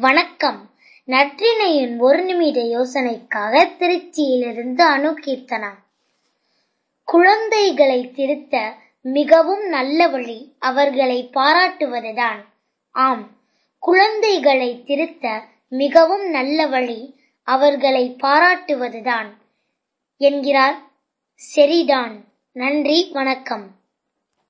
வணக்கம். நற்றினையின் ஒரு நிமிட யோசனைக்காக திருச்சியிலிருந்து அணு கீர்த்தனா குழந்தைகளை திருத்த மிகவும் நல்ல வழி அவர்களை பாராட்டுவதுதான். ஆம் குழந்தைகளை திருத்த மிகவும் நல்ல வழி அவர்களை பாராட்டுவதுதான். என்கிறார் செரிடான். நன்றி வணக்கம்.